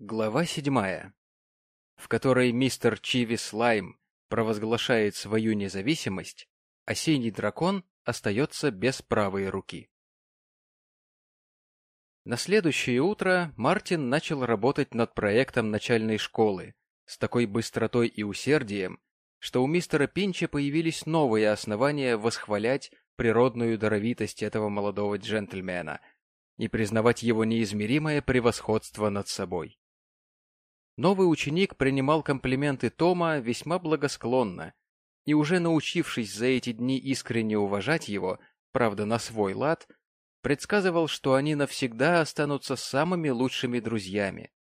Глава седьмая, в которой мистер Чиви Слайм провозглашает свою независимость, синий дракон остается без правой руки. На следующее утро Мартин начал работать над проектом начальной школы с такой быстротой и усердием, что у мистера Пинча появились новые основания восхвалять природную даровитость этого молодого джентльмена и признавать его неизмеримое превосходство над собой. Новый ученик принимал комплименты Тома весьма благосклонно, и уже научившись за эти дни искренне уважать его, правда на свой лад, предсказывал, что они навсегда останутся самыми лучшими друзьями,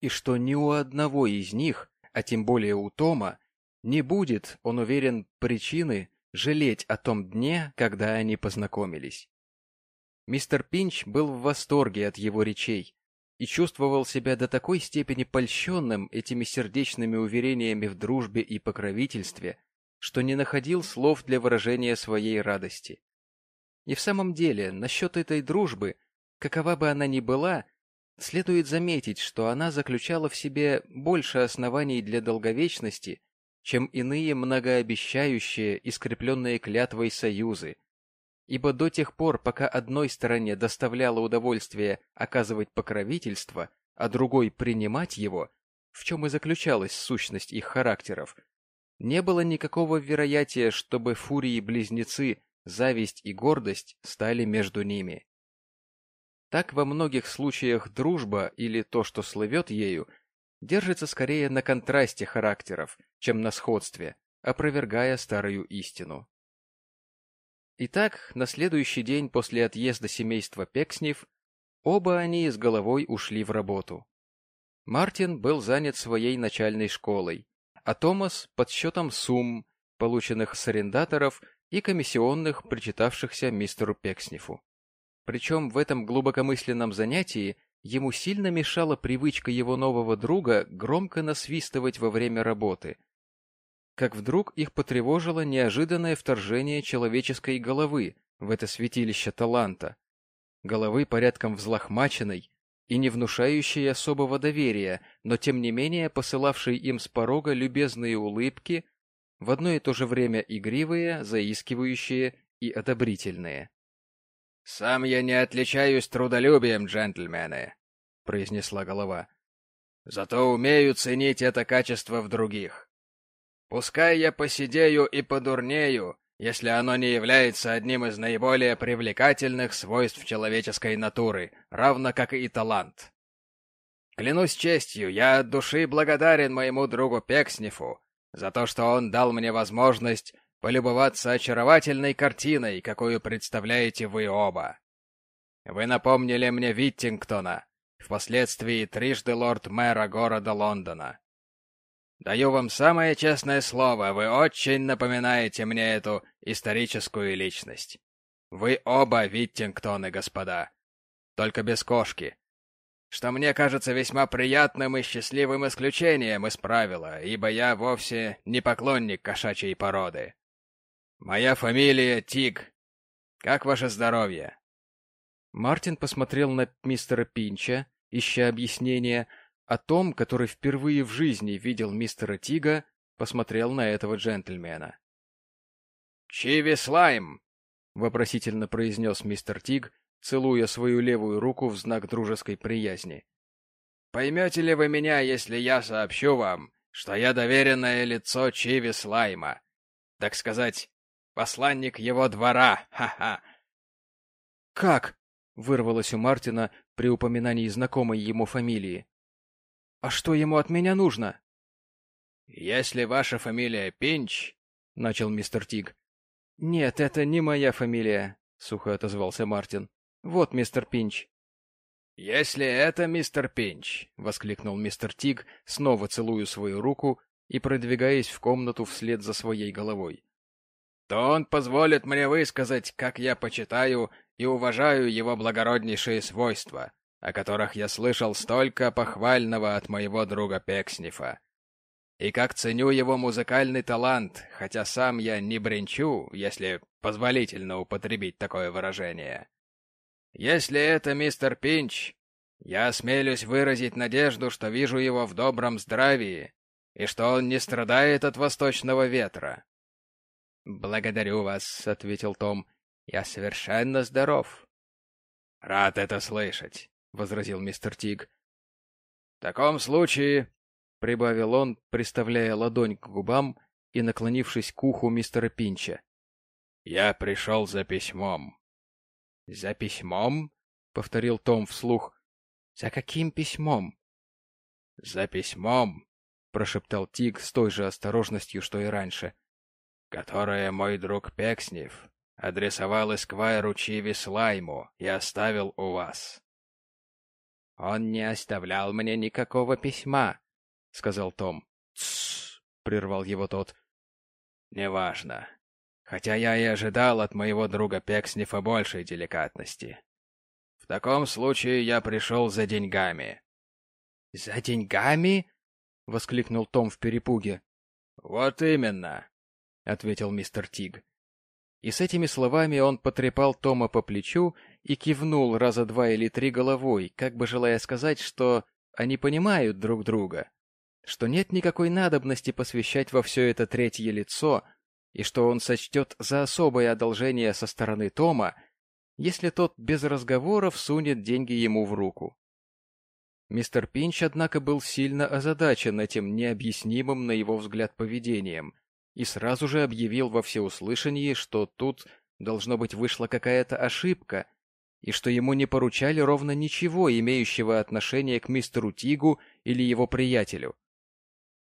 и что ни у одного из них, а тем более у Тома, не будет, он уверен, причины жалеть о том дне, когда они познакомились. Мистер Пинч был в восторге от его речей, и чувствовал себя до такой степени польщенным этими сердечными уверениями в дружбе и покровительстве, что не находил слов для выражения своей радости. И в самом деле, насчет этой дружбы, какова бы она ни была, следует заметить, что она заключала в себе больше оснований для долговечности, чем иные многообещающие и скрепленные клятвой союзы, ибо до тех пор, пока одной стороне доставляло удовольствие оказывать покровительство, а другой принимать его, в чем и заключалась сущность их характеров, не было никакого вероятия, чтобы фурии-близнецы, зависть и гордость стали между ними. Так во многих случаях дружба или то, что слывет ею, держится скорее на контрасте характеров, чем на сходстве, опровергая старую истину. Итак, на следующий день после отъезда семейства Пекснев оба они с головой ушли в работу. Мартин был занят своей начальной школой, а Томас — подсчетом сумм, полученных с арендаторов и комиссионных, причитавшихся мистеру Пекснифу. Причем в этом глубокомысленном занятии ему сильно мешала привычка его нового друга громко насвистывать во время работы — как вдруг их потревожило неожиданное вторжение человеческой головы в это святилище таланта. Головы порядком взлохмаченной и не внушающей особого доверия, но тем не менее посылавшей им с порога любезные улыбки, в одно и то же время игривые, заискивающие и одобрительные. — Сам я не отличаюсь трудолюбием, джентльмены, — произнесла голова. — Зато умею ценить это качество в других. Пускай я посидею и подурнею, если оно не является одним из наиболее привлекательных свойств человеческой натуры, равно как и талант. Клянусь честью, я от души благодарен моему другу Пекснифу за то, что он дал мне возможность полюбоваться очаровательной картиной, какую представляете вы оба. Вы напомнили мне Виттингтона, впоследствии трижды лорд-мэра города Лондона. Даю вам самое честное слово, вы очень напоминаете мне эту историческую личность. Вы оба Виттингтоны, господа. Только без кошки. Что мне кажется весьма приятным и счастливым исключением из правила, ибо я вовсе не поклонник кошачьей породы. Моя фамилия Тиг. Как ваше здоровье? Мартин посмотрел на мистера Пинча, ища объяснения, а Том, который впервые в жизни видел мистера Тига, посмотрел на этого джентльмена. «Чиви Слайм!» — вопросительно произнес мистер Тиг, целуя свою левую руку в знак дружеской приязни. «Поймете ли вы меня, если я сообщу вам, что я доверенное лицо Чиви Слайма? Так сказать, посланник его двора, ха-ха!» «Как?» — вырвалось у Мартина при упоминании знакомой ему фамилии. А что ему от меня нужно? Если ваша фамилия Пинч, начал мистер Тиг. Нет, это не моя фамилия, сухо отозвался Мартин. Вот мистер Пинч. Если это мистер Пинч, воскликнул мистер Тиг, снова целуя свою руку и продвигаясь в комнату вслед за своей головой, то он позволит мне высказать, как я почитаю и уважаю его благороднейшие свойства о которых я слышал столько похвального от моего друга Пекснифа. И как ценю его музыкальный талант, хотя сам я не бренчу, если позволительно употребить такое выражение. Если это мистер Пинч, Я осмелюсь выразить надежду, что вижу его в добром здравии и что он не страдает от восточного ветра. «Благодарю вас», — ответил Том. «Я совершенно здоров». «Рад это слышать», — возразил мистер Тиг. «В таком случае», — прибавил он, приставляя ладонь к губам и наклонившись к уху мистера Пинча, — «я пришел за письмом». «За письмом?» — повторил Том вслух. «За каким письмом?» «За письмом», — прошептал Тиг с той же осторожностью, что и раньше, — «которое мой друг Пекснев адресовал Эсквайру Чиви Слайму и оставил у вас». «Он не оставлял мне никакого письма», — сказал Том. «Тссс», — прервал его тот. «Неважно хотя я и ожидал от моего друга Пекснифа большей деликатности. В таком случае я пришел за деньгами. — За деньгами? — воскликнул Том в перепуге. — Вот именно, — ответил мистер Тиг. И с этими словами он потрепал Тома по плечу и кивнул раза два или три головой, как бы желая сказать, что они понимают друг друга, что нет никакой надобности посвящать во все это третье лицо — и что он сочтет за особое одолжение со стороны Тома, если тот без разговоров сунет деньги ему в руку. Мистер Пинч, однако, был сильно озадачен этим необъяснимым, на его взгляд, поведением и сразу же объявил во всеуслышании, что тут, должно быть, вышла какая-то ошибка, и что ему не поручали ровно ничего, имеющего отношение к мистеру Тигу или его приятелю.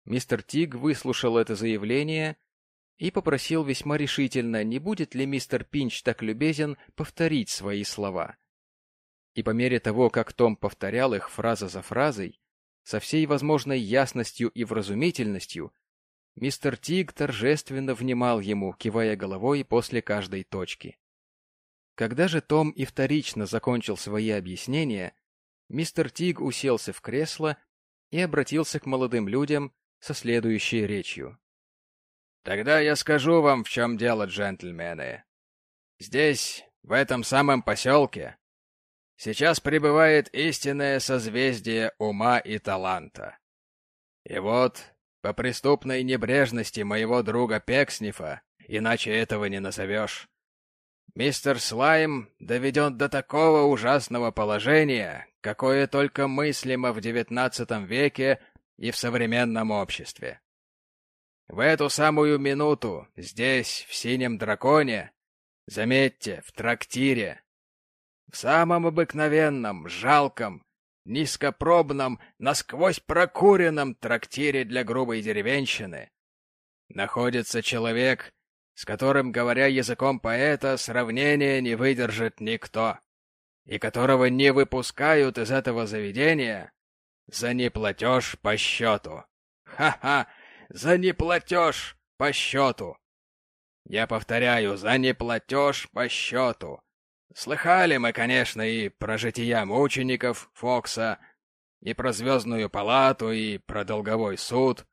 Мистер Тиг выслушал это заявление и попросил весьма решительно, не будет ли мистер Пинч так любезен повторить свои слова. И по мере того, как Том повторял их фраза за фразой, со всей возможной ясностью и вразумительностью, мистер Тиг торжественно внимал ему, кивая головой после каждой точки. Когда же Том и вторично закончил свои объяснения, мистер Тиг уселся в кресло и обратился к молодым людям со следующей речью. Тогда я скажу вам, в чем дело, джентльмены. Здесь, в этом самом поселке, сейчас пребывает истинное созвездие ума и таланта. И вот, по преступной небрежности моего друга Пекснифа, иначе этого не назовешь, мистер Слайм доведен до такого ужасного положения, какое только мыслимо в девятнадцатом веке и в современном обществе. В эту самую минуту, здесь, в синем драконе, заметьте, в трактире, в самом обыкновенном, жалком, низкопробном, насквозь прокуренном трактире для грубой деревенщины, находится человек, с которым, говоря языком поэта, сравнения не выдержит никто, и которого не выпускают из этого заведения за неплатеж по счету. Ха-ха! за неплатеж по счету. Я повторяю, за неплатеж по счету. Слыхали мы, конечно, и про жития мучеников Фокса, и про звездную палату, и про долговой суд.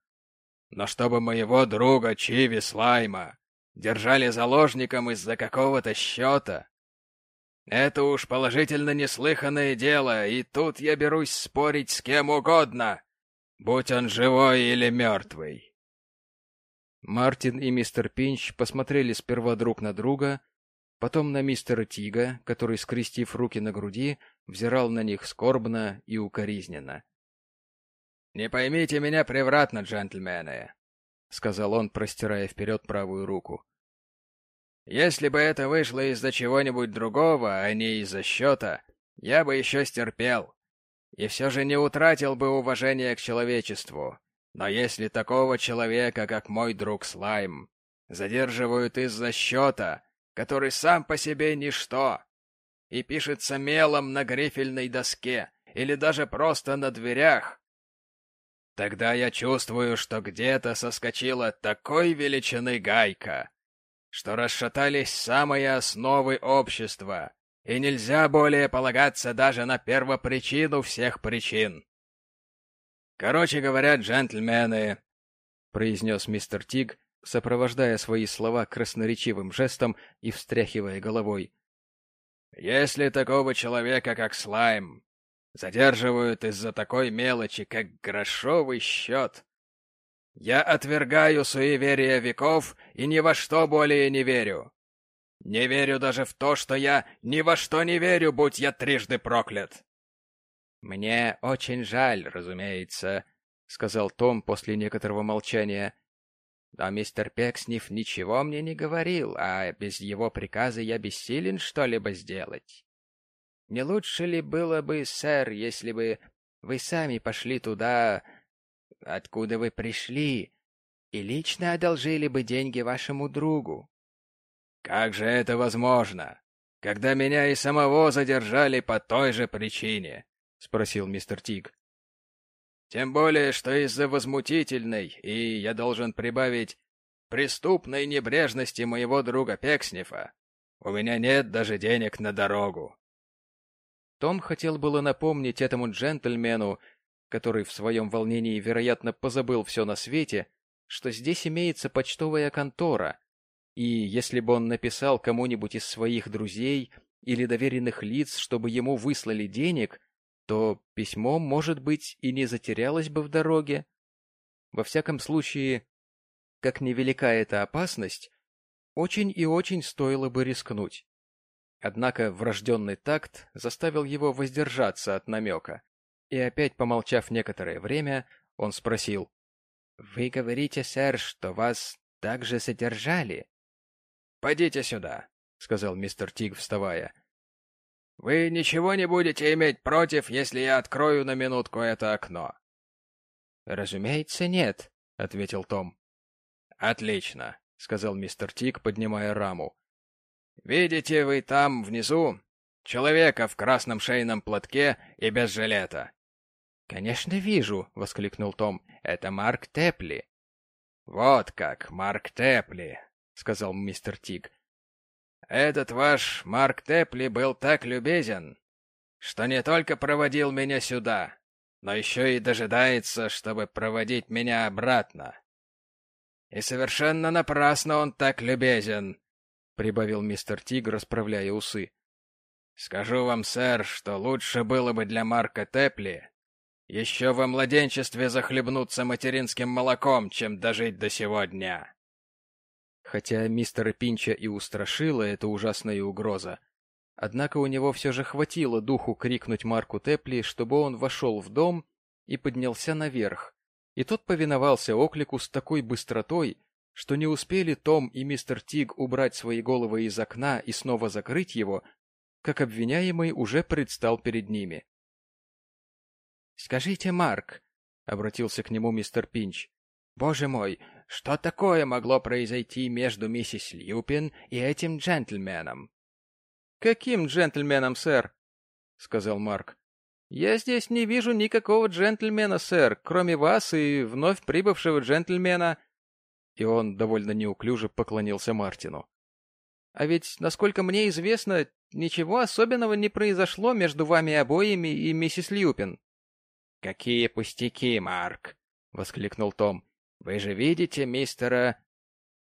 Но чтобы моего друга Чиви Слайма держали заложником из-за какого-то счета, это уж положительно неслыханное дело, и тут я берусь спорить с кем угодно будь он живой или мертвый. Мартин и мистер Пинч посмотрели сперва друг на друга, потом на мистера Тига, который, скрестив руки на груди, взирал на них скорбно и укоризненно. — Не поймите меня превратно, джентльмены, — сказал он, простирая вперед правую руку. — Если бы это вышло из-за чего-нибудь другого, а не из-за счета, я бы еще стерпел и все же не утратил бы уважения к человечеству. Но если такого человека, как мой друг Слайм, задерживают из-за счета, который сам по себе ничто, и пишется мелом на грифельной доске или даже просто на дверях, тогда я чувствую, что где-то соскочила такой величины гайка, что расшатались самые основы общества, и нельзя более полагаться даже на первопричину всех причин. Короче говоря, джентльмены, — произнес мистер Тиг, сопровождая свои слова красноречивым жестом и встряхивая головой. Если такого человека, как Слайм, задерживают из-за такой мелочи, как грошовый счет. Я отвергаю суеверия веков и ни во что более не верю. Не верю даже в то, что я ни во что не верю, будь я трижды проклят. Мне очень жаль, разумеется, сказал Том после некоторого молчания. Но мистер Пекснев ничего мне не говорил, а без его приказа я бессилен что-либо сделать. Не лучше ли было бы, сэр, если бы вы сами пошли туда, откуда вы пришли, и лично одолжили бы деньги вашему другу? Как же это возможно, когда меня и самого задержали по той же причине? спросил мистер Тиг. Тем более, что из-за возмутительной, и, я должен прибавить, преступной небрежности моего друга Пекснифа у меня нет даже денег на дорогу. Том хотел было напомнить этому джентльмену, который в своем волнении, вероятно, позабыл все на свете, что здесь имеется почтовая контора, и если бы он написал кому-нибудь из своих друзей или доверенных лиц, чтобы ему выслали денег, то письмо, может быть, и не затерялось бы в дороге. Во всяком случае, как невелика эта опасность, очень и очень стоило бы рискнуть. Однако врожденный такт заставил его воздержаться от намека, и опять помолчав некоторое время, он спросил, «Вы говорите, сэр, что вас также содержали?» «Пойдите сюда», — сказал мистер Тиг, вставая. Вы ничего не будете иметь против, если я открою на минутку это окно? Разумеется, нет, ответил Том. Отлично, сказал мистер Тик, поднимая раму. Видите вы там внизу человека в красном шейном платке и без жилета? Конечно, вижу, воскликнул Том. Это Марк Тепли. Вот как, Марк Тепли, сказал мистер Тик. Этот ваш Марк Тепли был так любезен, что не только проводил меня сюда, но еще и дожидается, чтобы проводить меня обратно. И совершенно напрасно он так любезен, — прибавил мистер Тиг, расправляя усы. Скажу вам, сэр, что лучше было бы для Марка Тепли еще во младенчестве захлебнуться материнским молоком, чем дожить до сего дня. Хотя мистера Пинча и устрашила эта ужасная угроза, однако у него все же хватило духу крикнуть Марку Тепли, чтобы он вошел в дом и поднялся наверх, и тот повиновался оклику с такой быстротой, что не успели Том и мистер Тиг убрать свои головы из окна и снова закрыть его, как обвиняемый уже предстал перед ними. — Скажите, Марк, — обратился к нему мистер Пинч, — боже мой, что такое могло произойти между миссис Льюпин и этим джентльменом? — Каким джентльменом, сэр? — сказал Марк. — Я здесь не вижу никакого джентльмена, сэр, кроме вас и вновь прибывшего джентльмена. И он довольно неуклюже поклонился Мартину. — А ведь, насколько мне известно, ничего особенного не произошло между вами обоими и миссис Льюпин. — Какие пустяки, Марк! — воскликнул Том. Вы же видите мистера...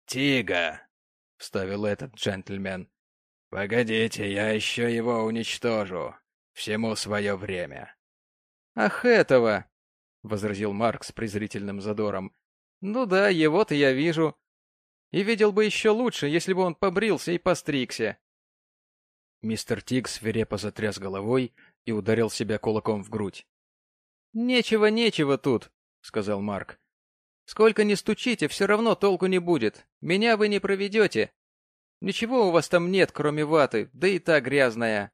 Тига, — вставил этот джентльмен. — Погодите, я еще его уничтожу. Всему свое время. — Ах, этого! — возразил Марк с презрительным задором. — Ну да, его-то я вижу. И видел бы еще лучше, если бы он побрился и постригся. Мистер Тиг свирепо затряс головой и ударил себя кулаком в грудь. — Нечего, нечего тут, — сказал Марк. Сколько ни стучите, все равно толку не будет. Меня вы не проведете. Ничего у вас там нет, кроме ваты, да и та грязная.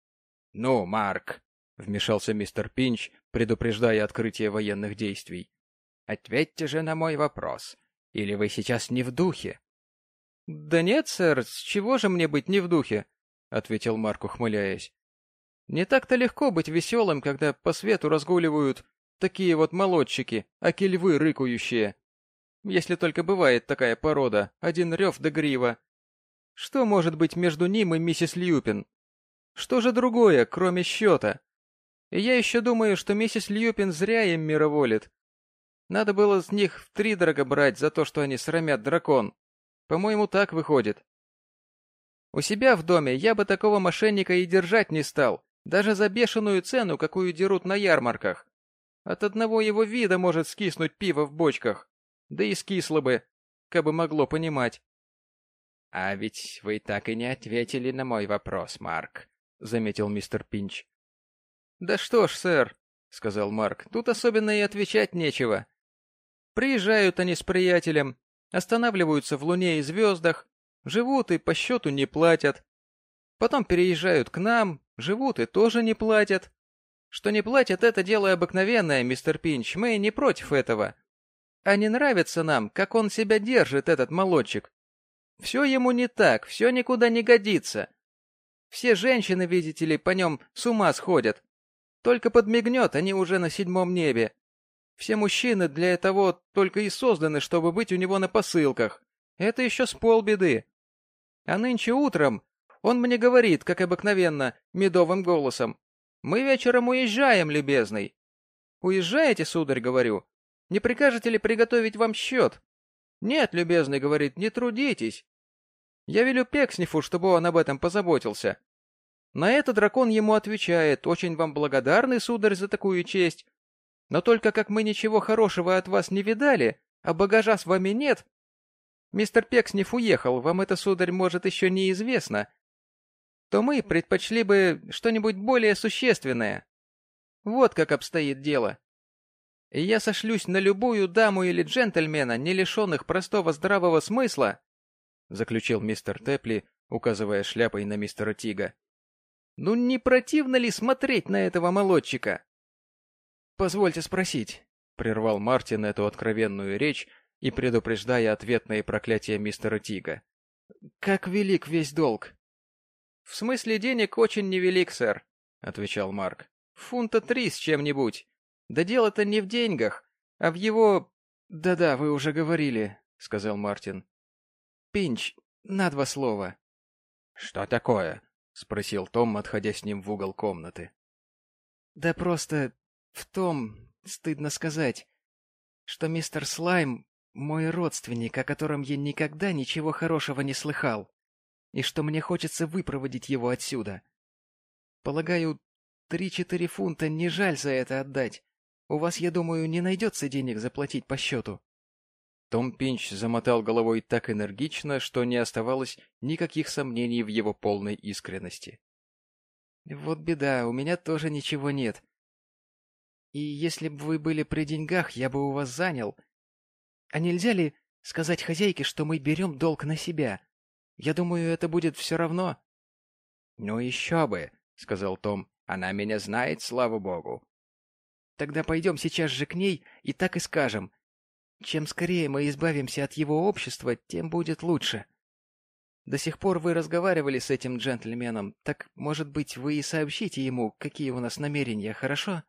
— Ну, Марк, — вмешался мистер Пинч, предупреждая открытие военных действий. — Ответьте же на мой вопрос. Или вы сейчас не в духе? — Да нет, сэр, с чего же мне быть не в духе? — ответил Марк, ухмыляясь. — Не так-то легко быть веселым, когда по свету разгуливают Такие вот молодчики, аки львы рыкающие. Если только бывает такая порода, один рев да грива. Что может быть между ним и миссис Льюпин? Что же другое, кроме счета? И я еще думаю, что миссис Льюпин зря им мироволит. Надо было с них втридорого брать за то, что они срамят дракон. По-моему, так выходит. У себя в доме я бы такого мошенника и держать не стал, Даже за бешеную цену, какую дерут на ярмарках. От одного его вида может скиснуть пиво в бочках. Да и скисло бы, как бы могло понимать. — А ведь вы так и не ответили на мой вопрос, Марк, — заметил мистер Пинч. — Да что ж, сэр, — сказал Марк, — тут особенно и отвечать нечего. Приезжают они с приятелем, останавливаются в луне и звездах, живут и по счету не платят. Потом переезжают к нам, живут и тоже не платят. Что не платят, это дело обыкновенное, мистер Пинч, мы не против этого. А не нравится нам, как он себя держит, этот молодчик. Все ему не так, все никуда не годится. Все женщины, видите ли, по нем с ума сходят. Только подмигнет, они уже на седьмом небе. Все мужчины для того только и созданы, чтобы быть у него на посылках. Это еще с полбеды. А нынче утром он мне говорит, как обыкновенно, медовым голосом. «Мы вечером уезжаем, любезный». «Уезжаете, сударь?» — говорю. «Не прикажете ли приготовить вам счет?» «Нет, любезный», — говорит, — «не трудитесь. Я велю Пекснифу, чтобы он об этом позаботился». На это дракон ему отвечает, «Очень вам благодарный, сударь, за такую честь. Но только как мы ничего хорошего от вас не видали, а багажа с вами нет, Мистер Пекснев уехал, вам это, сударь, может, еще неизвестно, то мы предпочли бы что-нибудь более существенное. Вот как обстоит дело. Я сошлюсь на любую даму или джентльмена, не лишенных простого здравого смысла, — заключил мистер Тепли, указывая шляпой на мистера Тига. — Ну не противно ли смотреть на этого молодчика? — Позвольте спросить, — прервал Мартин эту откровенную речь, и предупреждая ответные проклятия мистера Тига. «Как велик весь долг?» «В смысле денег очень невелик, сэр», — отвечал Марк. «Фунта три с чем-нибудь. Да дело-то не в деньгах, а в его...» «Да-да, вы уже говорили», — сказал Мартин. «Пинч, на два слова». «Что такое?» — спросил Том, отходя с ним в угол комнаты. «Да просто в том, стыдно сказать, что мистер Слайм мой родственник, о котором я никогда ничего хорошего не слыхал, и что мне хочется выпроводить его отсюда. Полагаю, три-четыре фунта не жаль за это отдать. У вас, я думаю, не найдется денег заплатить по счету. Том Пинч замотал головой так энергично, что не оставалось никаких сомнений в его полной искренности. Вот беда, у меня тоже ничего нет. И если бы вы были при деньгах, я бы у вас занял, а нельзя ли сказать хозяйке, что мы берем долг на себя? Я думаю, это будет все равно. — Ну еще бы, — сказал Том. — Она меня знает, слава богу. — Тогда пойдем сейчас же к ней и так и скажем. Чем скорее мы избавимся от его общества, тем будет лучше. До сих пор вы разговаривали с этим джентльменом, так, может быть, вы и сообщите ему, какие у нас намерения, хорошо?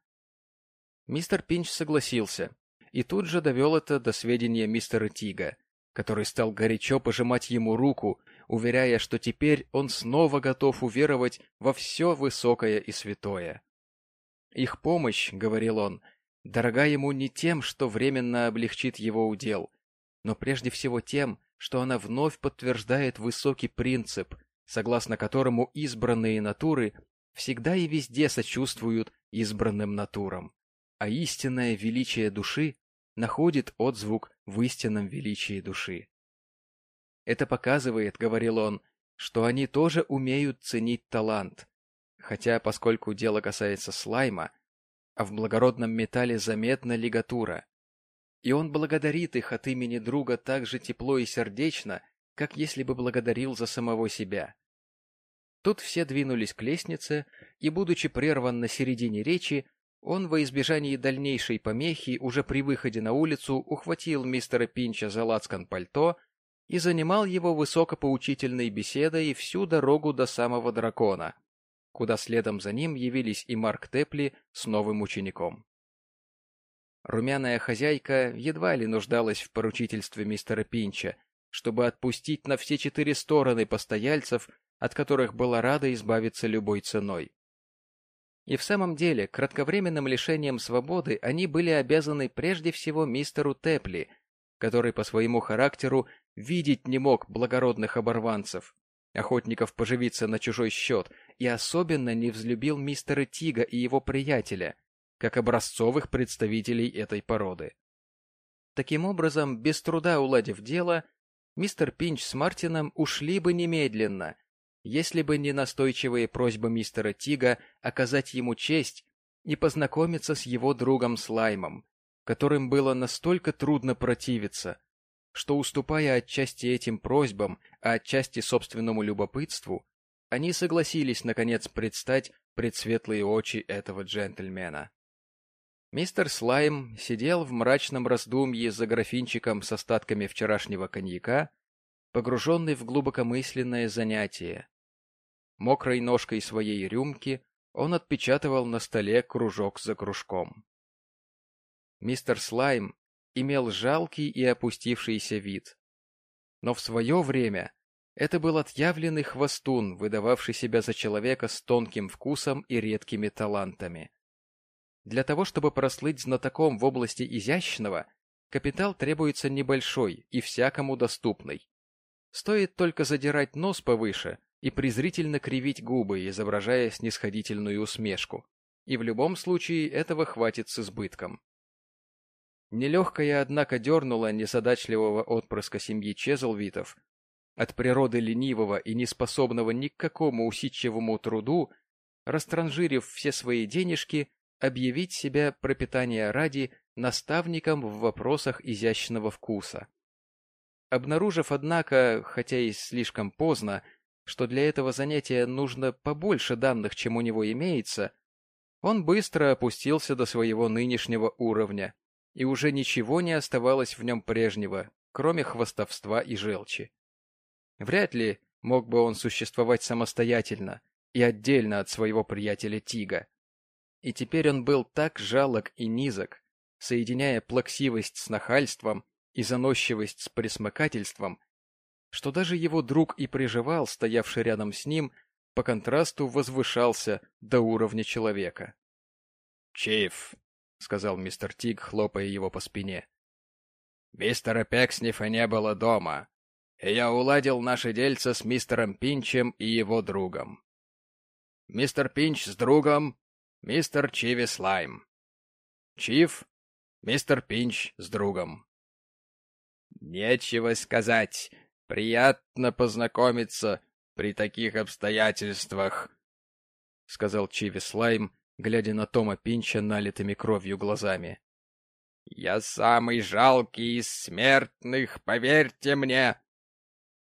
Мистер Пинч согласился, и тут же довел это до сведения мистера Тига, который стал горячо пожимать ему руку, уверяя, что теперь он снова готов уверовать во все высокое и святое. Их помощь, — говорил он, — дорога ему не тем, что временно облегчит его удел, но прежде всего тем, что она вновь подтверждает высокий принцип, согласно которому избранные натуры всегда и везде сочувствуют избранным натурам, а истинное величие души находит отзвук в истинном величии души. Это показывает, говорил он, что они тоже умеют ценить талант, хотя, поскольку дело касается слайма, а в благородном металле заметна лигатура, и он благодарит их от имени друга так же тепло и сердечно, как если бы благодарил за самого себя. Тут все двинулись к лестнице, и, будучи прерван на середине речи, он во избежании дальнейшей помехи уже при выходе на улицу ухватил мистера Пинча за лацкан пальто и занимал его высокопоучительной беседой всю дорогу до самого дракона, куда следом за ним явились и Марк Тепли с новым учеником. Румяная хозяйка едва ли нуждалась в поручительстве мистера Пинча, чтобы отпустить на все четыре стороны постояльцев, от которых была рада избавиться любой ценой. И в самом деле, кратковременным лишением свободы они были обязаны прежде всего мистеру Тепли, который по своему характеру видеть не мог благородных оборванцев, охотников поживиться на чужой счет и особенно не взлюбил мистера Тига и его приятеля, как образцовых представителей этой породы. Таким образом, без труда уладив дело, мистер Пинч с Мартином ушли бы немедленно, если бы не настойчивые просьбы мистера Тига оказать ему честь и познакомиться с его другом Слаймом, которым было настолько трудно противиться, что, уступая отчасти этим просьбам, а отчасти собственному любопытству, они согласились, наконец, предстать пред светлые очи этого джентльмена. Мистер Слайм сидел в мрачном раздумье за графинчиком с остатками вчерашнего коньяка, погруженный в глубокомысленное занятие. Мокрой ножкой своей рюмки он отпечатывал на столе кружок за кружком. Мистер Слайм имел жалкий и опустившийся вид. Но в свое время это был отъявленный хвостун, выдававший себя за человека с тонким вкусом и редкими талантами. Для того, чтобы прослыть знатоком в области изящного, капитал требуется небольшой и всякому доступный. Стоит только задирать нос повыше и презрительно кривить губы, изображая снисходительную усмешку. И в любом случае этого хватит с избытком. Нелегкая, однако, дернула незадачливого отпрыска семьи Чезлвитов, от природы ленивого и неспособного ни к какому усидчивому труду, растранжирив все свои денежки, объявить себя пропитания ради наставником в вопросах изящного вкуса. Обнаружив, однако, хотя и слишком поздно, что для этого занятия нужно побольше данных, чем у него имеется, он быстро опустился до своего нынешнего уровня, и уже ничего не оставалось в нем прежнего, кроме хвостовства и желчи. Вряд ли мог бы он существовать самостоятельно и отдельно от своего приятеля Тига. И теперь он был так жалок и низок, соединяя плаксивость с нахальством и заносчивость с присмыкательством, что даже его друг и приживал, стоявший рядом с ним, по контрасту возвышался до уровня человека. «Чиф», — сказал мистер Тиг, хлопая его по спине. «Мистера Пекснифа не было дома, и я уладил наши дельца с мистером Пинчем и его другом. Мистер Пинч с другом мистер Чиви Слайм. Чиф, мистер Пинч с другом. Нечего сказать. Приятно познакомиться при таких обстоятельствах, — сказал Чиви Слайм, глядя на Тома Пинча налитыми кровью глазами. — Я самый жалкий из смертных, поверьте мне!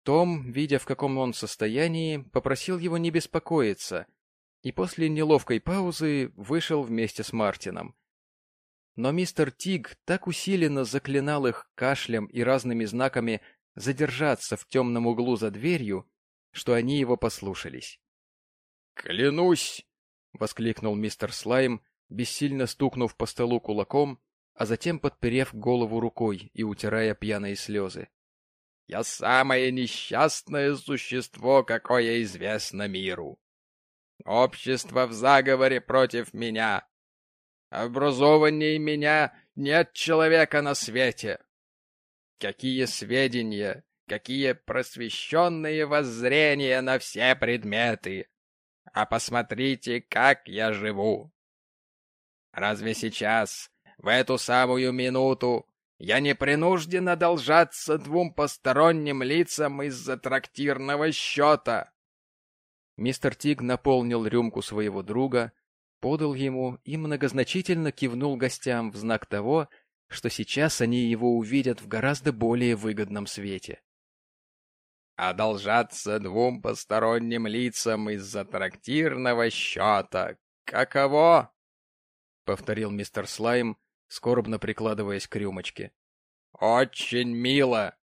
Том, видя, в каком он состоянии, попросил его не беспокоиться и после неловкой паузы вышел вместе с Мартином. Но мистер Тиг так усиленно заклинал их кашлем и разными знаками задержаться в темном углу за дверью, что они его послушались. «Клянусь!» — воскликнул мистер Слайм, бессильно стукнув по столу кулаком, а затем подперев голову рукой и утирая пьяные слезы. «Я самое несчастное существо, какое известно миру. Общество в заговоре против меня. Образованней меня нет человека на свете. Какие сведения, какие просвещенные воззрения на все предметы. А посмотрите, как я живу. Разве сейчас, в эту самую минуту, я не принужден одолжаться двум посторонним лицам из-за трактирного счета? Мистер Тиг наполнил рюмку своего друга, подал ему и многозначительно кивнул гостям в знак того, что сейчас они его увидят в гораздо более выгодном свете. «Одолжаться двум посторонним лицам из-за трактирного счета. Каково?» — повторил мистер Слайм, скорбно прикладываясь к рюмочке. «Очень мило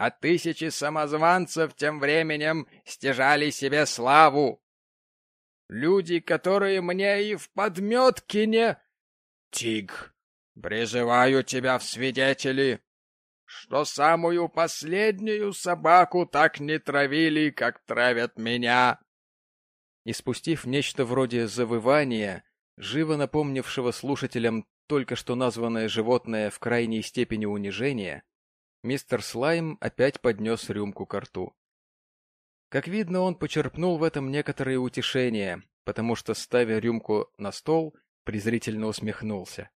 а тысячи самозванцев тем временем стяжали себе славу. Люди, которые мне и в подметке не... Тиг, призываю тебя в свидетели, что самую последнюю собаку так не травили, как травят меня. И спустив нечто вроде завывания, живо напомнившего слушателям только что названное животное в крайней степени унижения, Мистер Слайм опять поднес рюмку к рту. Как видно, он почерпнул в этом некоторое утешение, потому что, ставя рюмку на стол, презрительно усмехнулся.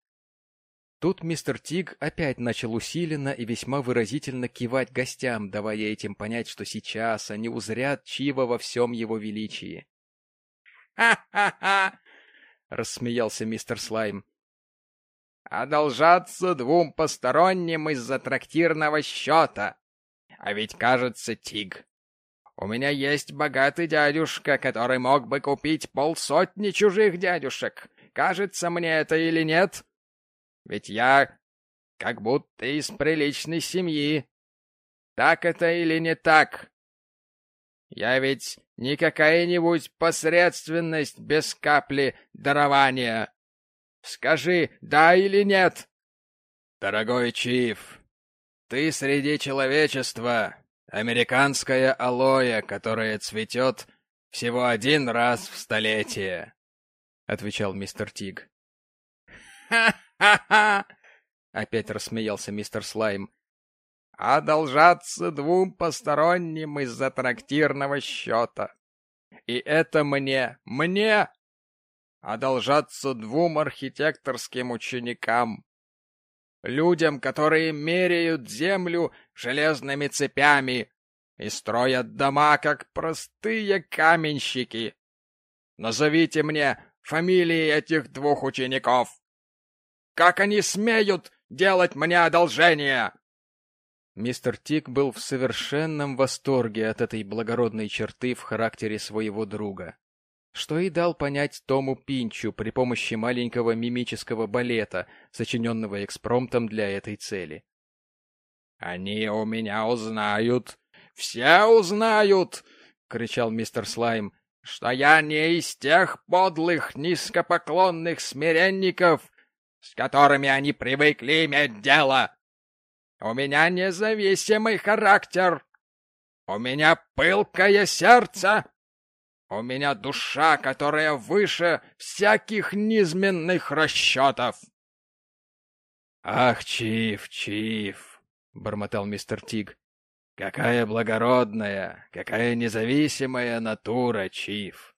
Тут мистер Тиг опять начал усиленно и весьма выразительно кивать гостям, давая этим понять, что сейчас они узрят Чива во всем его величии. «Ха-ха-ха!» — рассмеялся мистер Слайм. «Одолжаться двум посторонним из-за трактирного счета. А ведь, кажется, Тиг, у меня есть богатый дядюшка, который мог бы купить полсотни чужих дядюшек. Кажется мне это или нет? Ведь я как будто из приличной семьи. Так это или не так? Я ведь не какая-нибудь посредственность без капли дарования. Скажи, да или нет? Дорогой Чиф, ты среди человечества, Американская алоэ, которая цветет всего один раз в столетие, — отвечал мистер Тиг. «Ха-ха-ха!» — опять рассмеялся мистер Слайм. «Одолжаться двум посторонним из-за трактирного счета. И это мне, мне! Одолжаться двум архитекторским ученикам, людям, которые меряют землю железными цепями и строят дома, как простые каменщики. Назовите мне фамилии этих двух учеников. Как они смеют делать мне одолжение?» Мистер Тик был в совершенном восторге от этой благородной черты в характере своего друга что и дал понять Тому Пинчу при помощи маленького мимического балета, сочиненного экспромтом для этой цели. «Они у меня узнают! Все узнают!» — кричал мистер Слайм, — что я не из тех подлых, низкопоклонных смиренников, с которыми они привыкли иметь дело. У меня независимый характер. У меня пылкое сердце. У меня душа, которая выше всяких низменных расчетов. «Ах, Чиф, Чиф!» — бормотал мистер Тиг. «Какая благородная, какая независимая натура, Чиф!»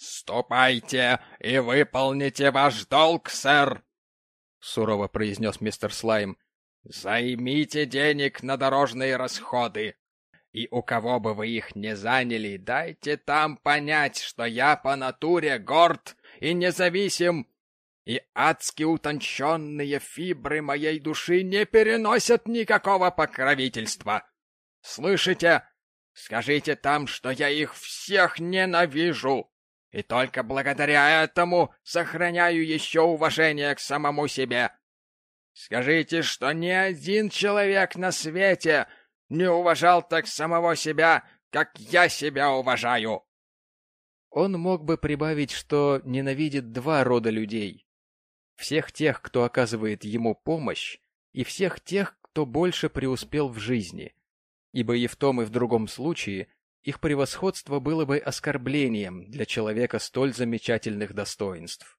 «Ступайте и выполните ваш долг, сэр!» — сурово произнес мистер Слайм. «Займите денег на дорожные расходы. И у кого бы вы их не заняли, дайте там понять, что я по натуре горд и независим, и адски утонченные фибры моей души не переносят никакого покровительства. Слышите? Скажите там, что я их всех ненавижу, и только благодаря этому сохраняю еще уважение к самому себе. Скажите, что ни один человек на свете — не уважал так самого себя, как я себя уважаю!» Он мог бы прибавить, что ненавидит два рода людей. Всех тех, кто оказывает ему помощь, и всех тех, кто больше преуспел в жизни, ибо и в том, и в другом случае их превосходство было бы оскорблением для человека столь замечательных достоинств.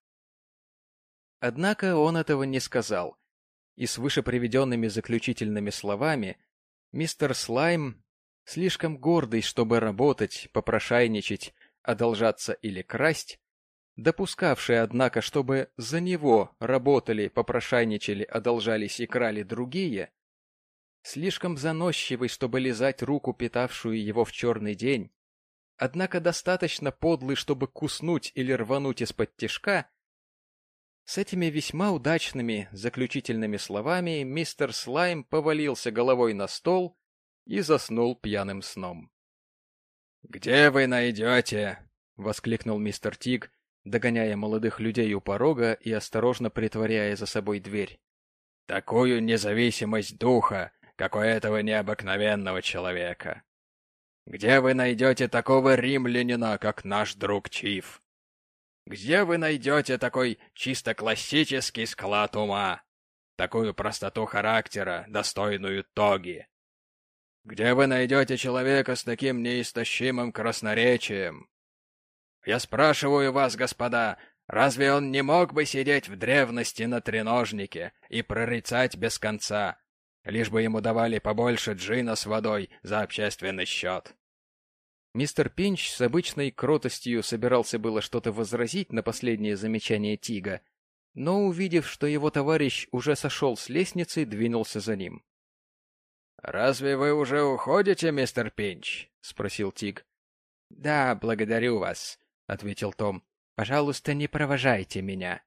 Однако он этого не сказал, и с выше приведенными заключительными словами Мистер Слайм, слишком гордый, чтобы работать, попрошайничать, одолжаться или красть, допускавший, однако, чтобы за него работали, попрошайничали, одолжались и крали другие, слишком заносчивый, чтобы лизать руку, питавшую его в черный день, однако достаточно подлый, чтобы куснуть или рвануть из-под тишка, с этими весьма удачными заключительными словами мистер Слайм повалился головой на стол и заснул пьяным сном. «Где вы найдете?» — воскликнул мистер Тиг, догоняя молодых людей у порога и осторожно притворяя за собой дверь. «Такую независимость духа, как у этого необыкновенного человека! Где вы найдете такого римлянина, как наш друг Чиф?» Где вы найдете такой чисто классический склад ума? Такую простоту характера, достойную тоги? Где вы найдете человека с таким неистощимым красноречием? Я спрашиваю вас, господа, разве он не мог бы сидеть в древности на треножнике и прорицать без конца, лишь бы ему давали побольше джина с водой за общественный счет? Мистер Пинч с обычной кротостью собирался было что-то возразить на последнее замечание Тига, но, увидев, что его товарищ уже сошел с лестницы, двинулся за ним. «Разве вы уже уходите, мистер Пинч?» — спросил Тиг. «Да, благодарю вас», — ответил Том. «Пожалуйста, не провожайте меня».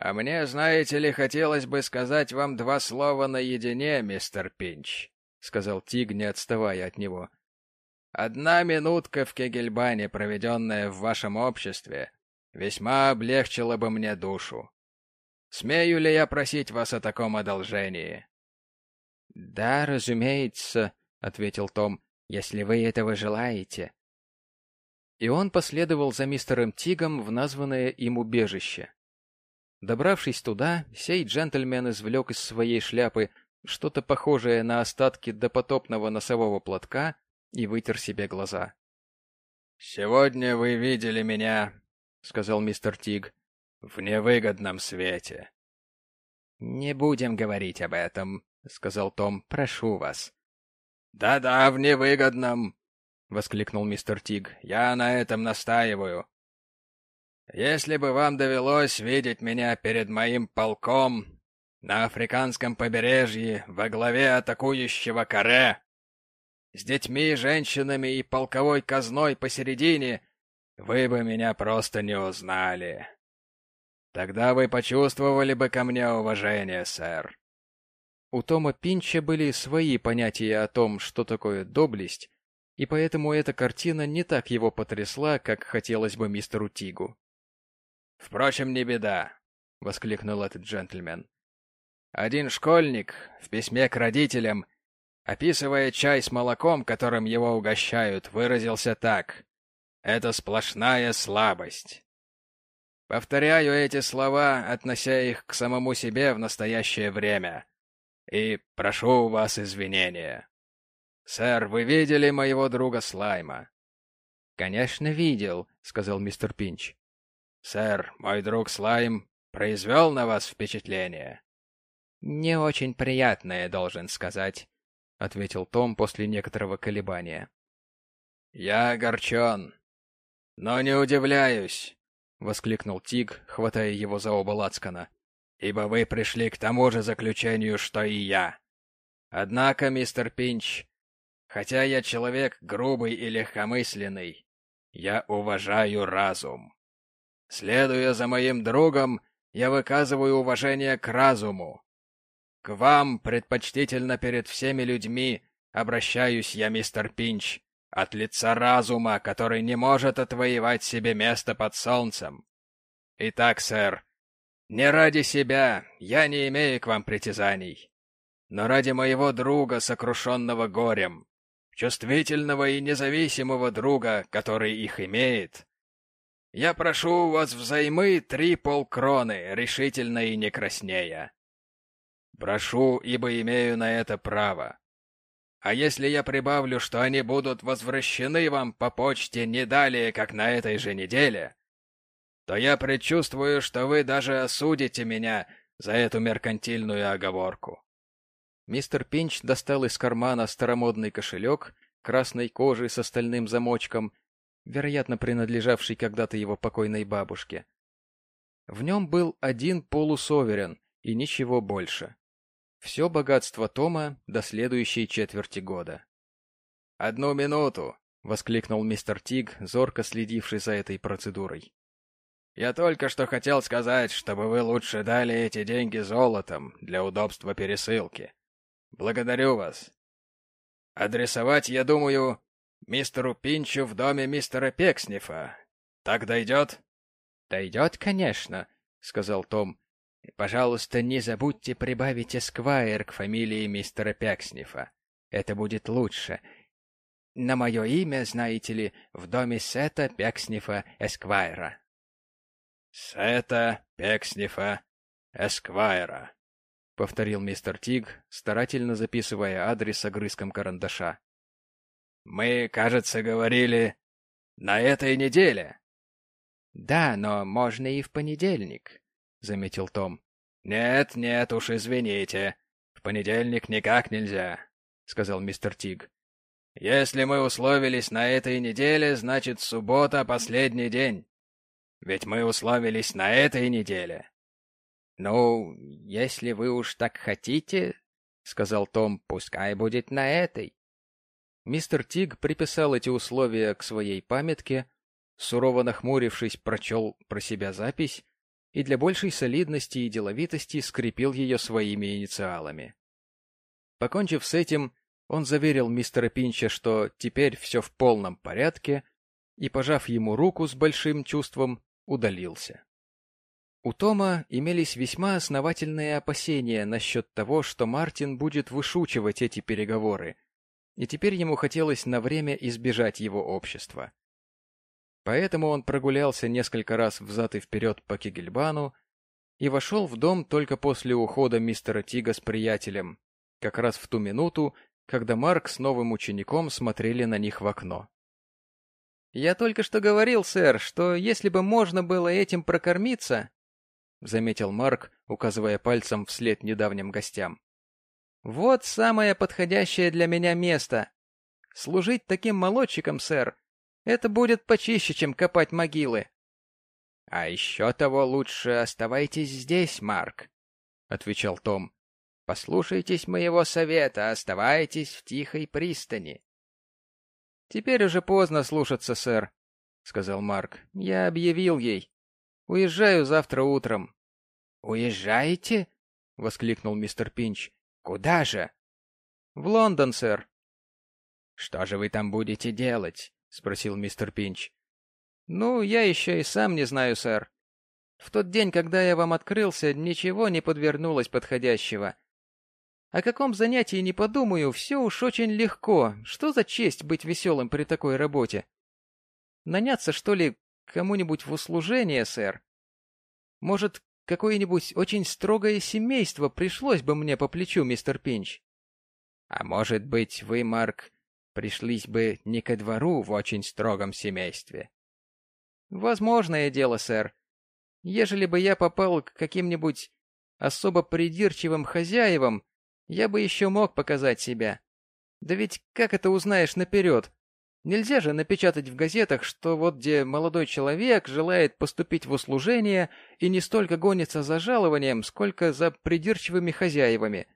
«А мне, знаете ли, хотелось бы сказать вам два слова наедине, мистер Пинч», — сказал Тиг, не отставая от него. «Одна минутка в Кегельбане, проведенная в вашем обществе, весьма облегчила бы мне душу. Смею ли я просить вас о таком одолжении?» «Да, разумеется», — ответил Том, — «если вы этого желаете». И он последовал за мистером Тигом в названное им убежище. Добравшись туда, сей джентльмен извлек из своей шляпы что-то похожее на остатки допотопного носового платка и вытер себе глаза. «Сегодня вы видели меня», — сказал мистер Тиг, — «в невыгодном свете». «Не будем говорить об этом», — сказал Том, — «прошу вас». «Да-да, в невыгодном», — воскликнул мистер Тиг. «Я на этом настаиваю. Если бы вам довелось видеть меня перед моим полком на африканском побережье во главе атакующего каре, с детьми, женщинами и полковой казной посередине, вы бы меня просто не узнали. Тогда вы почувствовали бы ко мне уважение, сэр. У Тома Пинча были свои понятия о том, что такое доблесть, и поэтому эта картина не так его потрясла, как хотелось бы мистеру Тигу. «Впрочем, не беда», — воскликнул этот джентльмен. «Один школьник в письме к родителям, описывая чай с молоком, которым его угощают, выразился так. «Это сплошная слабость». Повторяю эти слова, относя их к самому себе в настоящее время. И прошу у вас извинения. «Сэр, вы видели моего друга Слайма?» «Конечно, видел», — сказал мистер Пинч. «Сэр, мой друг Слайм произвел на вас впечатление?» «Не очень приятное, должен сказать», — ответил Том после некоторого колебания. «Я огорчен, но не удивляюсь», — воскликнул Тиг, хватая его за оба лацкана, «ибо вы пришли к тому же заключению, что и я. Однако, мистер Пинч, Хотя я человек грубый и легкомысленный, я уважаю разум. Следуя за моим другом, я выказываю уважение к разуму. К вам, предпочтительно перед всеми людьми, обращаюсь я, мистер Пинч, от лица разума, который не может отвоевать себе место под солнцем. Итак, сэр, не ради себя я не имею к вам притязаний, но ради моего друга, сокрушенного горем, чувствительного и независимого друга, который их имеет. Я прошу у вас взаймы три полкроны, решительно и не краснея. Прошу, ибо имею на это право. А если я прибавлю, что они будут возвращены вам по почте не далее, как на этой же неделе, то я предчувствую, что вы даже осудите меня за эту меркантильную оговорку. Мистер Пинч достал из кармана старомодный кошелек красной кожи с остальным замочком, вероятно, принадлежавший когда-то его покойной бабушке. В нем был один полусоверен и ничего больше. Все богатство Тома до следующей четверти года. «Одну минуту!» — воскликнул мистер Тиг, зорко следивший за этой процедурой. «Я только что хотел сказать, чтобы вы лучше дали эти деньги золотом для удобства пересылки. Благодарю вас. Адресовать, я думаю, мистеру Пинчу в доме мистера Пекснифа. Так дойдет? Дойдет, конечно, сказал Том. Пожалуйста, не забудьте прибавить Эсквайр к фамилии мистера Пекснифа. Это будет лучше. На мое имя, знаете ли, в доме Сета Пекснифа Эсквайра. Сета Пекснифа Эсквайра повторил мистер Тиг, старательно записывая адрес огрызком карандаша. Мы, кажется, говорили на этой неделе. Да, но можно и в понедельник, заметил Том. Нет, нет уж, извините. В понедельник никак нельзя, сказал мистер Тиг. Если мы условились на этой неделе, значит, суббота — последний день. Ведь мы условились на этой неделе. «Ну, если вы уж так хотите, — сказал Том, — пускай будет на этой». Мистер Тиг приписал эти условия к своей памятке, сурово нахмурившись, прочел про себя запись и для большей солидности и деловитости скрепил ее своими инициалами. Покончив с этим, он заверил мистера Пинча, что теперь все в полном порядке, и, пожав ему руку с большим чувством, удалился. У Тома имелись весьма основательные опасения насчет того, что Мартин будет вышучивать эти переговоры, и теперь ему хотелось на время избежать его общества. Поэтому он прогулялся несколько раз взад и вперед по Кигельбану и вошел в дом только после ухода мистера Тига с приятелем, как раз в ту минуту, когда Марк с новым учеником смотрели на них в окно. «Я только что говорил, сэр, что если бы можно было этим прокормиться...» — заметил Марк, указывая пальцем вслед недавним гостям. «Вот самое подходящее для меня место. Служить таким молодчиком, сэр, это будет почище, чем копать могилы». «А еще того лучше оставайтесь здесь, Марк», — отвечал Том. Послушайтесь моего совета, оставайтесь в тихой пристани. — Теперь уже поздно слушаться, сэр, — сказал Марк. — Я объявил ей. Уезжаю завтра утром. — Уезжаете? — воскликнул мистер Пинч. — Куда же? — В Лондон, сэр. — Что же вы там будете делать? — спросил мистер Пинч. — Ну, я еще и сам не знаю, сэр. В тот день, когда я вам открылся, ничего не подвернулось подходящего. — о каком занятии не подумаю, все уж очень легко. Что за честь быть веселым при такой работе? Наняться, что ли, кому-нибудь в услужение, сэр? Может, какое-нибудь очень строгое семейство пришлось бы мне по плечу, мистер Пинч? А может быть, вы, Марк, пришлись бы не ко двору в очень строгом семействе? Возможное дело, сэр. Ежели бы я попал к каким-нибудь особо придирчивым хозяевам, я бы еще мог показать себя. Да ведь как это узнаешь наперед? Нельзя же напечатать в газетах, что вот где молодой человек желает поступить в услужение и не столько гонится за жалованием, сколько за придирчивыми хозяевами.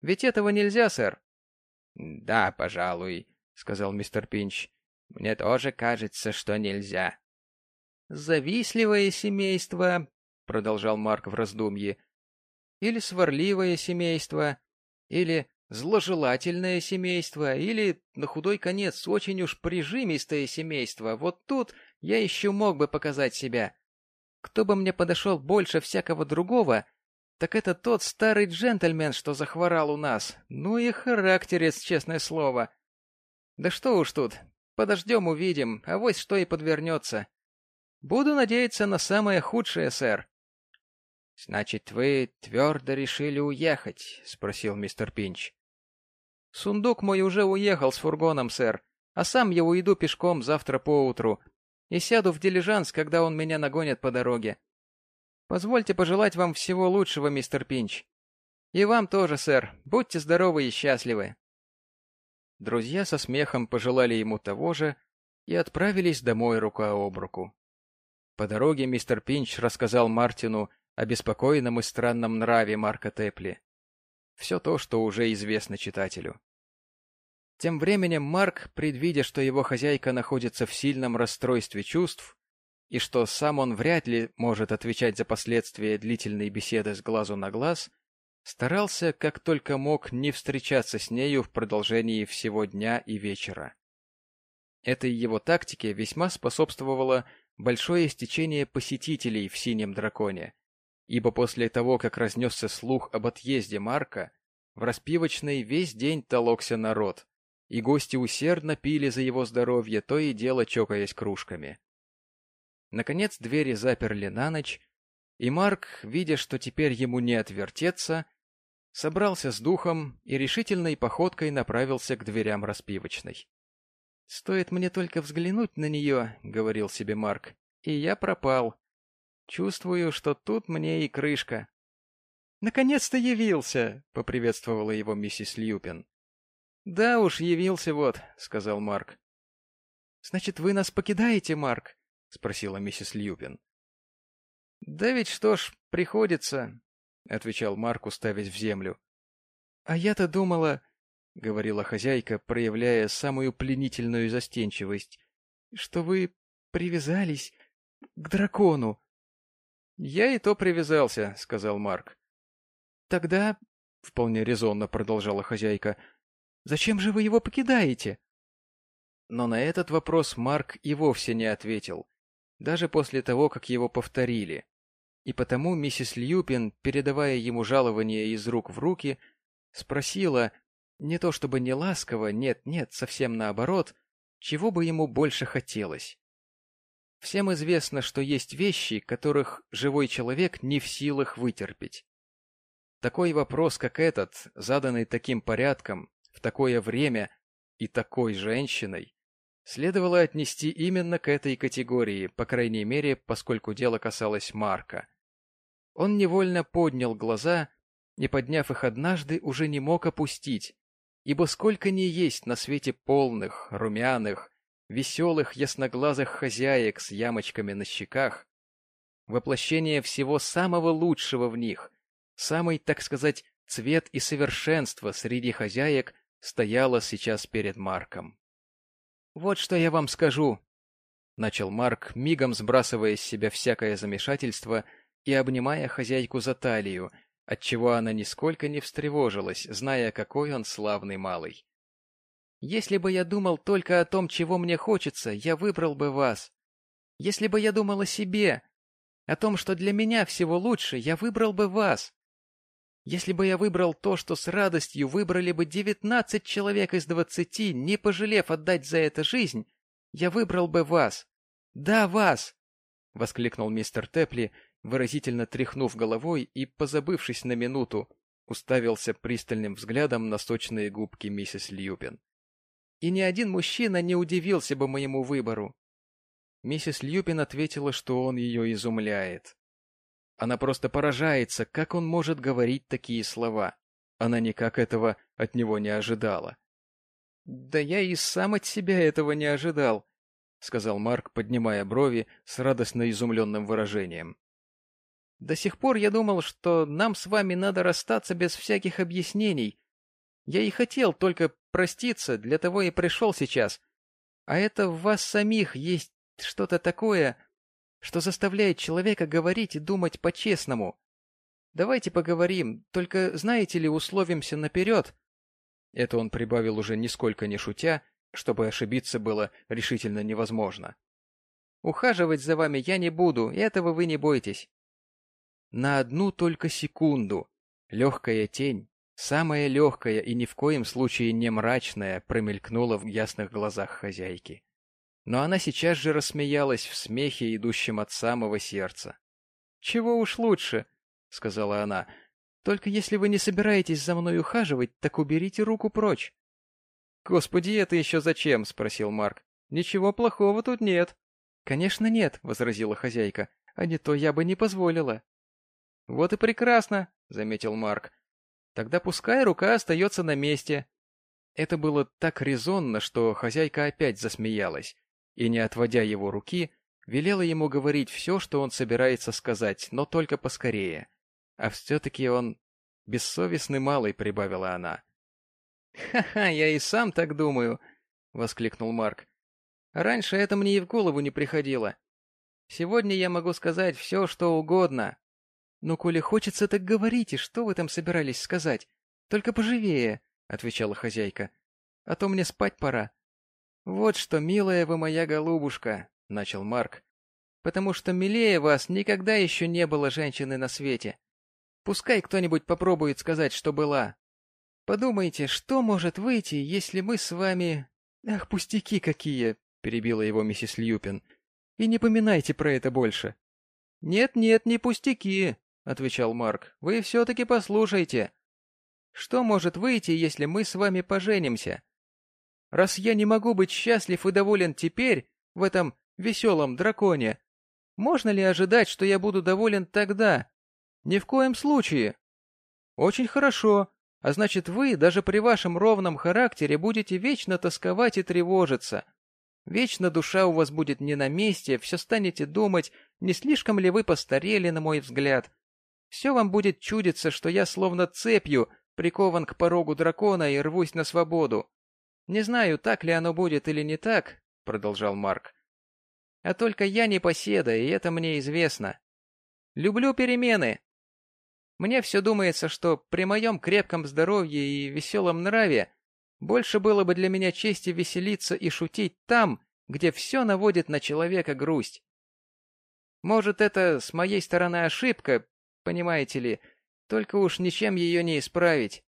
Ведь этого нельзя, сэр. — Да, пожалуй, — сказал мистер Пинч. — Мне тоже кажется, что нельзя. — Завистливое семейство, — продолжал Марк в раздумье, — или сварливое семейство, или зложелательное семейство, или, на худой конец, очень уж прижимистое семейство. Вот тут я еще мог бы показать себя. Кто бы мне подошел больше всякого другого, так это тот старый джентльмен, что захворал у нас. Ну и характерец, честное слово. Да что уж тут, подождем увидим, а вот что и подвернется. Буду надеяться на самое худшее, сэр. — Значит, вы твердо решили уехать? — спросил мистер Пинч. — Сундук мой уже уехал с фургоном, сэр, а сам я уйду пешком завтра поутру и сяду в дилижанс, когда он меня нагонит по дороге. Позвольте пожелать вам всего лучшего, мистер Пинч. И вам тоже, сэр. Будьте здоровы и счастливы. Друзья со смехом пожелали ему того же и отправились домой рука об руку. По дороге мистер Пинч рассказал Мартину о беспокойном и странном нраве Марка Тепли. Все то, что уже известно читателю. Тем временем Марк, предвидя, что его хозяйка находится в сильном расстройстве чувств, и что сам он вряд ли может отвечать за последствия длительной беседы с глазу на глаз, старался, как только мог, не встречаться с нею в продолжении всего дня и вечера. Этой его тактике весьма способствовало большое стечение посетителей в «Синем драконе», ибо после того, как разнесся слух об отъезде Марка, в распивочной весь день толокся народ, и гости усердно пили за его здоровье, то и дело чокаясь кружками. Наконец двери заперли на ночь, и Марк, видя, что теперь ему не отвертеться, собрался с духом и решительной походкой направился к дверям распивочной. «Стоит мне только взглянуть на нее», — говорил себе Марк, — «и я пропал. Чувствую, что тут мне и крышка. «Наконец-то явился!» — поприветствовала его миссис Льюпин. Да уж, явился вот, сказал Марк. Значит, вы нас покидаете, Марк? спросила миссис Льюпин. Да ведь что ж, приходится, отвечал Марк, уставясь в землю. А я-то думала, говорила хозяйка, проявляя самую пленительную застенчивость, что вы привязались к дракону. Я и то привязался, сказал Марк. Тогда, вполне резонно продолжала хозяйка, зачем же вы его покидаете? Но на этот вопрос Марк и вовсе не ответил, даже после того, как его повторили. И потому миссис Льюпин, передавая ему жалование из рук в руки, спросила, не то чтобы не ласково, нет-нет, совсем наоборот, чего бы ему больше хотелось. Всем известно, что есть вещи, которых живой человек не в силах вытерпеть. Такой вопрос, как этот, заданный таким порядком, в такое время и такой женщиной, следовало отнести именно к этой категории, по крайней мере, поскольку дело касалось Марка. Он невольно поднял глаза и, подняв их однажды, уже не мог опустить, ибо сколько ни есть на свете полных, румяных, веселых ясноглазых хозяек с ямочками на щеках, воплощение всего самого лучшего в них, самый, так сказать, цвет и совершенство среди хозяек стояло сейчас перед Марком. «Вот что я вам скажу», — начал Марк, мигом сбрасывая с себя всякое замешательство и обнимая хозяйку за талию, отчего она нисколько не встревожилась, зная, какой он славный малый. Если бы я думал только о том, чего мне хочется, я выбрал бы вас. Если бы я думал о себе, о том, что для меня всего лучше, я выбрал бы вас. Если бы я выбрал то, что с радостью выбрали бы девятнадцать человек из двадцати, не пожалев отдать за это жизнь, я выбрал бы вас. Да, вас! — воскликнул мистер Тепли, выразительно тряхнув головой и, позабывшись на минуту, уставился пристальным взглядом на сочные губки миссис Льюпин и ни один мужчина не удивился бы моему выбору. Миссис Льюпин ответила, что он ее изумляет. Она просто поражается, как он может говорить такие слова. Она никак этого от него не ожидала. — Да я и сам от себя этого не ожидал, — сказал Марк, поднимая брови с радостно изумленным выражением. — До сих пор я думал, что нам с вами надо расстаться без всяких объяснений, я и хотел только проститься, для того и пришел сейчас. А это в вас самих есть что-то такое, что заставляет человека говорить и думать по-честному. Давайте поговорим, только знаете ли, условимся наперед. Это он прибавил уже нисколько не шутя, чтобы ошибиться было решительно невозможно. Ухаживать за вами я не буду, этого вы не бойтесь. На одну только секунду легкая тень, Самое легкое и ни в коем случае не мрачное промелькнуло в ясных глазах хозяйки. Но она сейчас же рассмеялась в смехе, идущем от самого сердца. — Чего уж лучше, — сказала она. — Только если вы не собираетесь за мной ухаживать, так уберите руку прочь. — Господи, это еще зачем? — спросил Марк. — Ничего плохого тут нет. — Конечно нет, — возразила хозяйка. — А не то я бы не позволила. — Вот и прекрасно, — заметил Марк. Тогда пускай рука остается на месте. Это было так резонно, что хозяйка опять засмеялась, и, не отводя его руки, велела ему говорить все, что он собирается сказать, но только поскорее. А все-таки он бессовестный малый, прибавила она. «Ха-ха, я и сам так думаю», — воскликнул Марк. «Раньше это мне и в голову не приходило. Сегодня я могу сказать все, что угодно, «Ну, коли хочется, так говорите, что вы там собирались сказать? Только поживее», — отвечала хозяйка. «А то мне спать пора». «Вот что, милая вы моя голубушка», — начал Марк, «потому что милее вас никогда еще не было женщины на свете. Пускай кто-нибудь попробует сказать, что была. Подумайте, что может выйти, если мы с вами...» «Ах, пустяки какие!» — перебила его миссис Льюпин. «И не поминайте про это больше». «Нет-нет, не пустяки», — отвечал Марк, — вы все-таки послушайте. Что может выйти, если мы с вами поженимся? Раз я не могу быть счастлив и доволен теперь, в этом веселом драконе, можно ли ожидать, что я буду доволен тогда? Ни в коем случае. Очень хорошо, — А значит, вы, даже при вашем ровном характере, будете вечно тосковать и тревожиться. Вечно душа у вас будет не на месте, все станете думать, не слишком ли вы постарели, на мой взгляд. Все вам будет чудиться, что я словно цепью прикован к порогу дракона и рвусь на свободу. Не знаю, так ли оно будет или не так, — продолжал Марк. А только я не поседа, и это мне известно. Люблю перемены. Мне все думается, что при моем крепком здоровье и веселом нраве больше было бы для меня чести веселиться и шутить там, где все наводит на человека грусть. Может, это с моей стороны ошибка, понимаете ли, только уж ничем ее не исправить.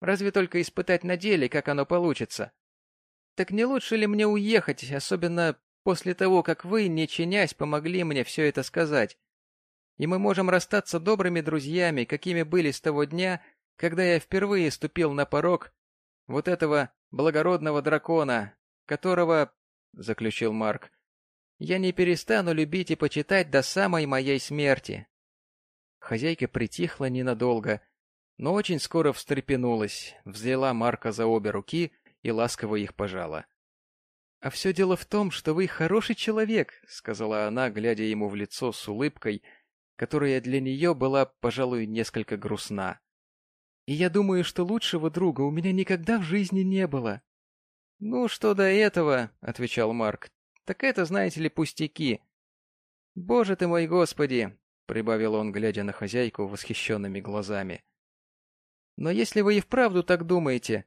Разве только испытать на деле, как оно получится. Так не лучше ли мне уехать, особенно после того, как вы, не чинясь, помогли мне все это сказать? И мы можем расстаться добрыми друзьями, какими были с того дня, когда я впервые ступил на порог вот этого благородного дракона, которого, — заключил Марк, — я не перестану любить и почитать до самой моей смерти. Хозяйка притихла ненадолго, но очень скоро встрепенулась, взяла Марка за обе руки и ласково их пожала. — А все дело в том, что вы хороший человек, — сказала она, глядя ему в лицо с улыбкой, которая для нее была, пожалуй, несколько грустна. И я думаю, что лучшего друга у меня никогда в жизни не было. — Ну, что до этого, — отвечал Марк, — так это, знаете ли, пустяки. — Боже ты мой господи! — прибавил он, глядя на хозяйку восхищенными глазами. — Но если вы и вправду так думаете,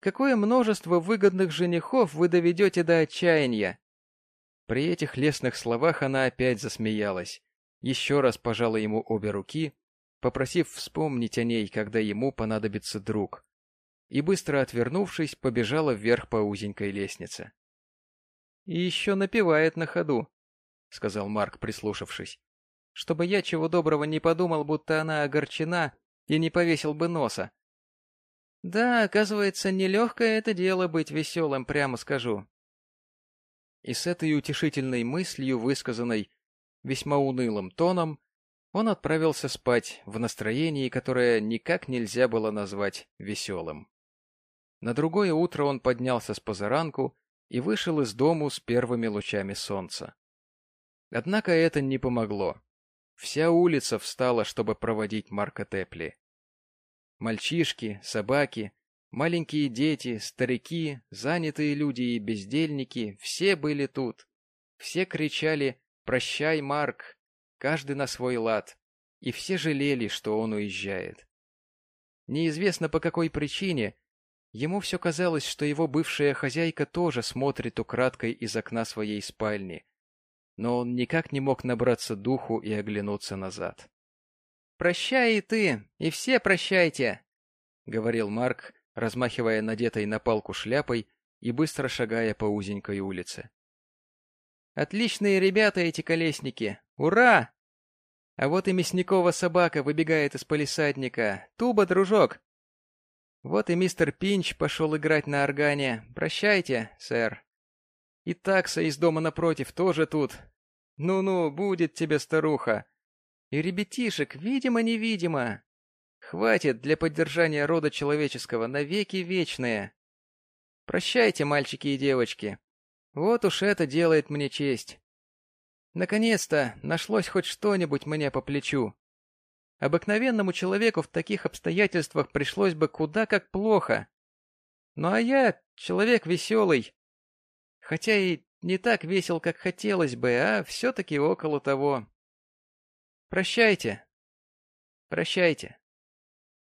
какое множество выгодных женихов вы доведете до отчаяния? При этих лестных словах она опять засмеялась, еще раз пожала ему обе руки попросив вспомнить о ней, когда ему понадобится друг, и, быстро отвернувшись, побежала вверх по узенькой лестнице. — И еще напевает на ходу, — сказал Марк, прислушавшись, — чтобы я чего доброго не подумал, будто она огорчена и не повесил бы носа. Да, оказывается, нелегкое это дело быть веселым, прямо скажу. И с этой утешительной мыслью, высказанной весьма унылым тоном, он отправился спать в настроении, которое никак нельзя было назвать веселым. На другое утро он поднялся с позаранку и вышел из дому с первыми лучами солнца. Однако это не помогло. Вся улица встала, чтобы проводить Марка Тепли. Мальчишки, собаки, маленькие дети, старики, занятые люди и бездельники — все были тут. Все кричали «Прощай, Марк! каждый на свой лад, и все жалели, что он уезжает. Неизвестно по какой причине, ему все казалось, что его бывшая хозяйка тоже смотрит украдкой из окна своей спальни, но он никак не мог набраться духу и оглянуться назад. «Прощай и ты, и все прощайте!» — говорил Марк, размахивая надетой на палку шляпой и быстро шагая по узенькой улице. «Отличные ребята эти колесники! Ура! А вот и Мясникова собака выбегает из полисадника. Туба, дружок! Вот и мистер Пинч пошел играть на органе. Прощайте, сэр. И такса из дома напротив тоже тут. Ну-ну, будет тебе старуха. И ребятишек, видимо-невидимо. Хватит для поддержания рода человеческого навеки вечные. Прощайте, мальчики и девочки. Вот уж это делает мне честь. Наконец-то нашлось хоть что-нибудь мне по плечу. Обыкновенному человеку в таких обстоятельствах пришлось бы куда как плохо. Ну а я человек веселый. Хотя и не так весел, как хотелось бы, а все-таки около того. Прощайте. Прощайте.